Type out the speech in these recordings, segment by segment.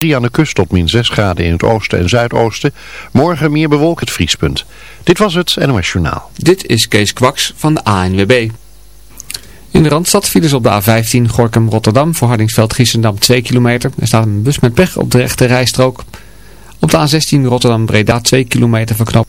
3 aan de kust tot min 6 graden in het oosten en zuidoosten. Morgen meer bewolkt het vriespunt. Dit was het NOS Journaal. Dit is Kees Kwaks van de ANWB. In de Randstad vielen op de A15 Gorkum-Rotterdam voor Hardingsveld-Giessendam 2 kilometer. Er staat een bus met pech op de rechte rijstrook. Op de A16 Rotterdam-Breda 2 kilometer verknopt.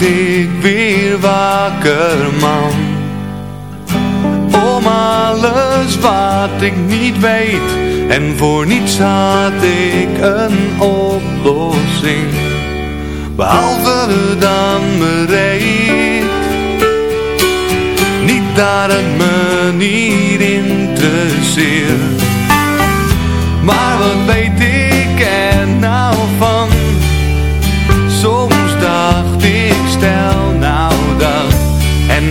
ik weer wakker man. Om alles wat ik niet weet En voor niets had ik een oplossing. Behalve dan bereid. Niet dat het me niet interesseert Maar wat weet ik er nou van?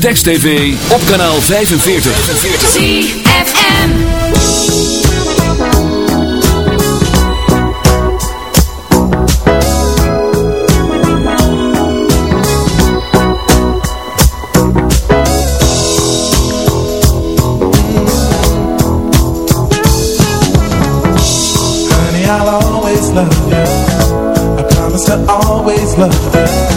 Text TV, op kanaal 45. ZFM. Honey, I'll always love you. I promise to always love you.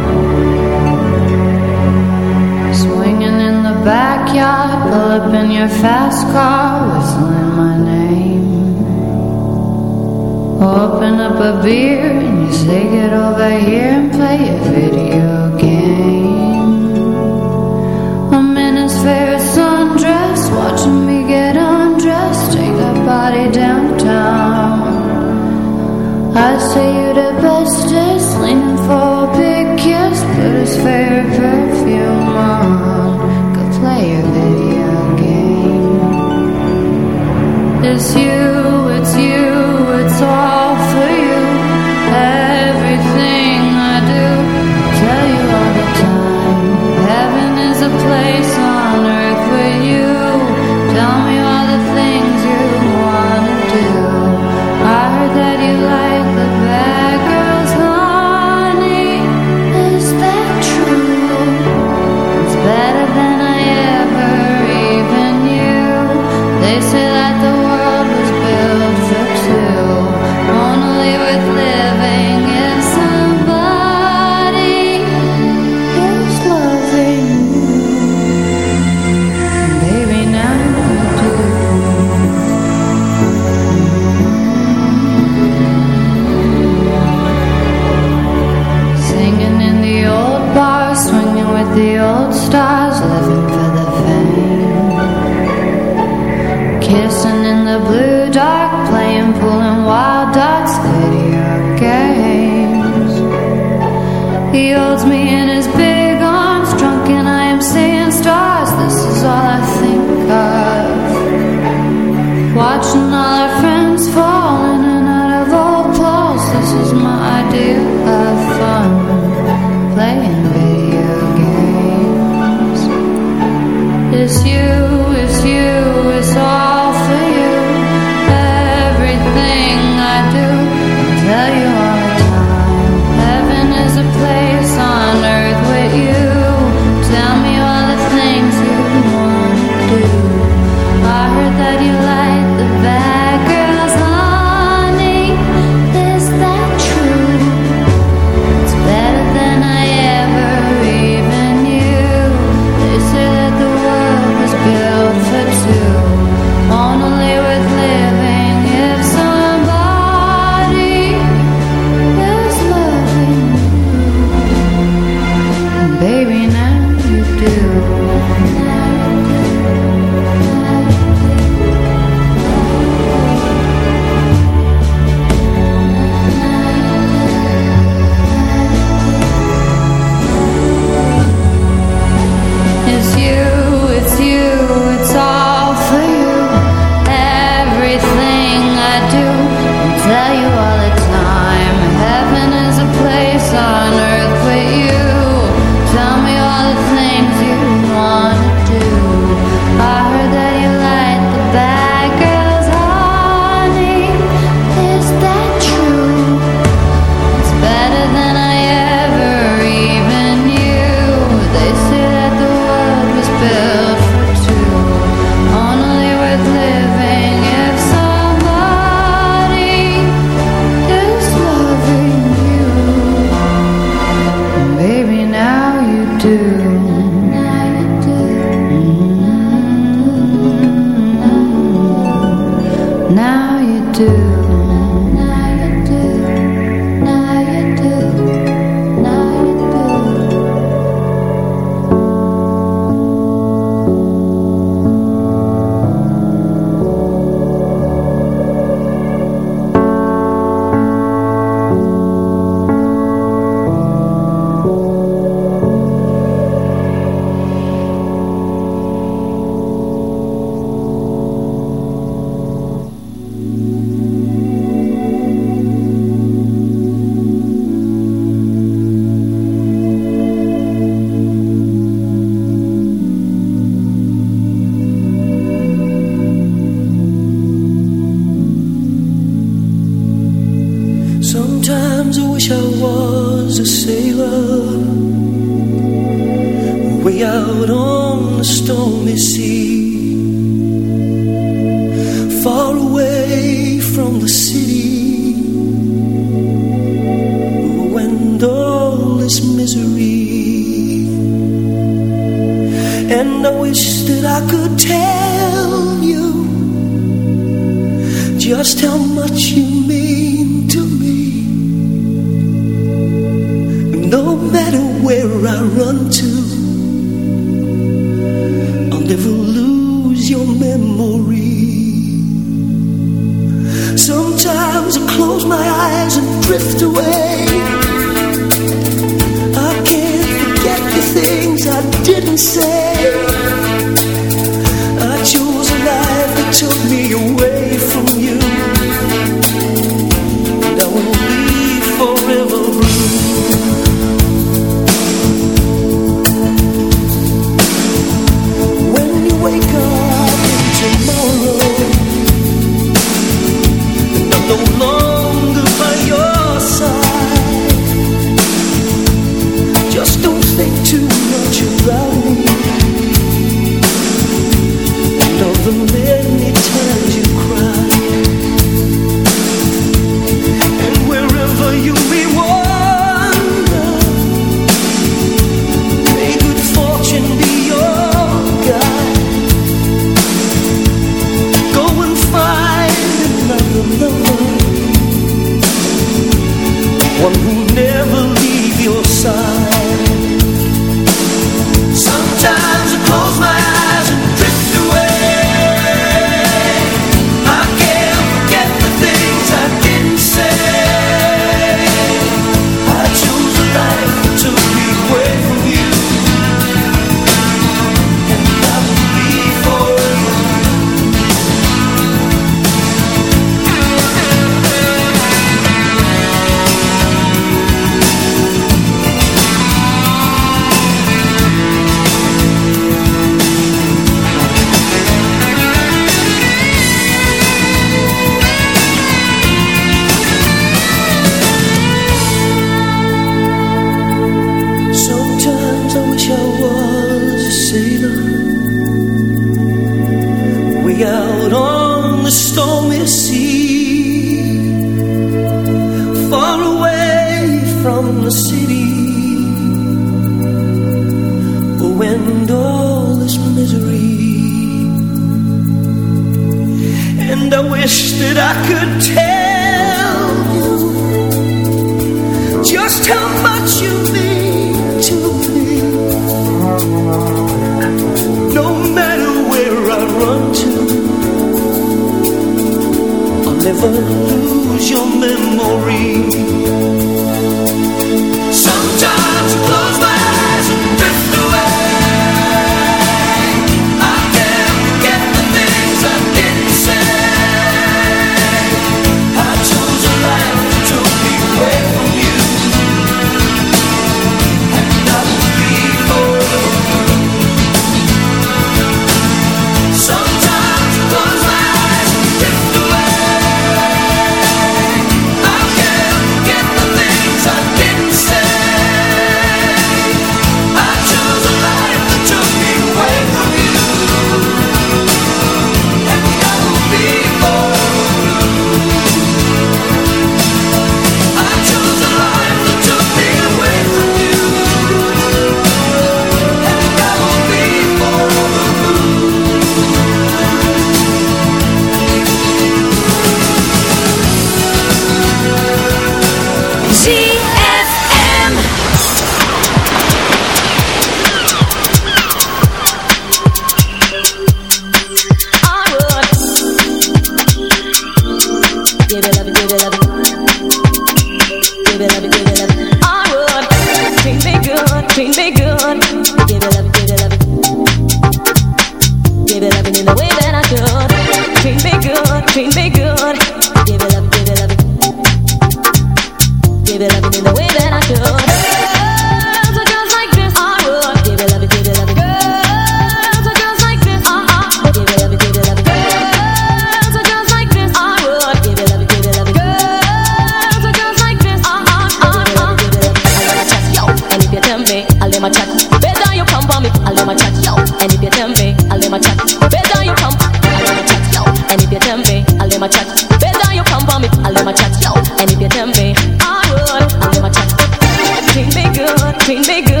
Make good.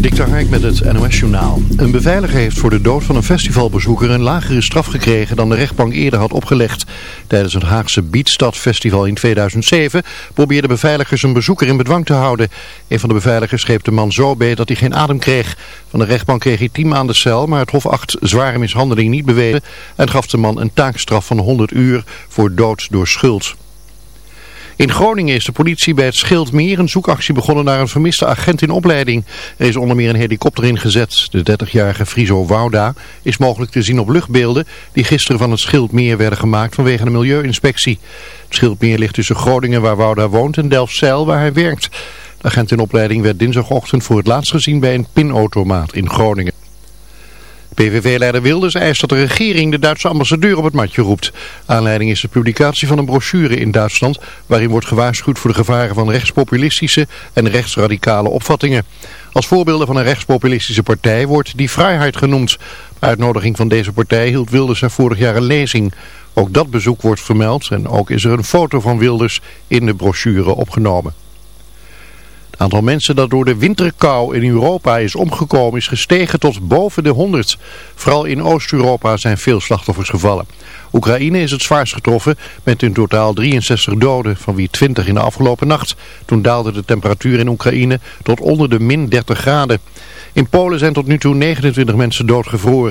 Dik Hark met het NOS-journaal. Een beveiliger heeft voor de dood van een festivalbezoeker een lagere straf gekregen dan de rechtbank eerder had opgelegd. Tijdens het Haagse Beatstad Festival in 2007 probeerden beveiligers een bezoeker in bedwang te houden. Een van de beveiligers greep de man zo beet dat hij geen adem kreeg. Van de rechtbank kreeg hij 10 maanden cel, maar het hof acht zware mishandeling niet bewezen en gaf de man een taakstraf van 100 uur voor dood door schuld. In Groningen is de politie bij het Schildmeer een zoekactie begonnen naar een vermiste agent in opleiding. Er is onder meer een helikopter ingezet. De 30-jarige Friso Wouda is mogelijk te zien op luchtbeelden die gisteren van het Schildmeer werden gemaakt vanwege een milieuinspectie. Het Schildmeer ligt tussen Groningen waar Wouda woont en Delfzijl waar hij werkt. De agent in opleiding werd dinsdagochtend voor het laatst gezien bij een pinautomaat in Groningen. PVV-leider Wilders eist dat de regering de Duitse ambassadeur op het matje roept. Aanleiding is de publicatie van een brochure in Duitsland... waarin wordt gewaarschuwd voor de gevaren van rechtspopulistische en rechtsradicale opvattingen. Als voorbeelden van een rechtspopulistische partij wordt die Vrijheid genoemd. Uitnodiging van deze partij hield Wilders er vorig jaar een lezing. Ook dat bezoek wordt vermeld en ook is er een foto van Wilders in de brochure opgenomen. Aantal mensen dat door de winterkou in Europa is omgekomen is gestegen tot boven de 100. Vooral in Oost-Europa zijn veel slachtoffers gevallen. Oekraïne is het zwaarst getroffen met in totaal 63 doden, van wie 20 in de afgelopen nacht. Toen daalde de temperatuur in Oekraïne tot onder de min 30 graden. In Polen zijn tot nu toe 29 mensen doodgevroren.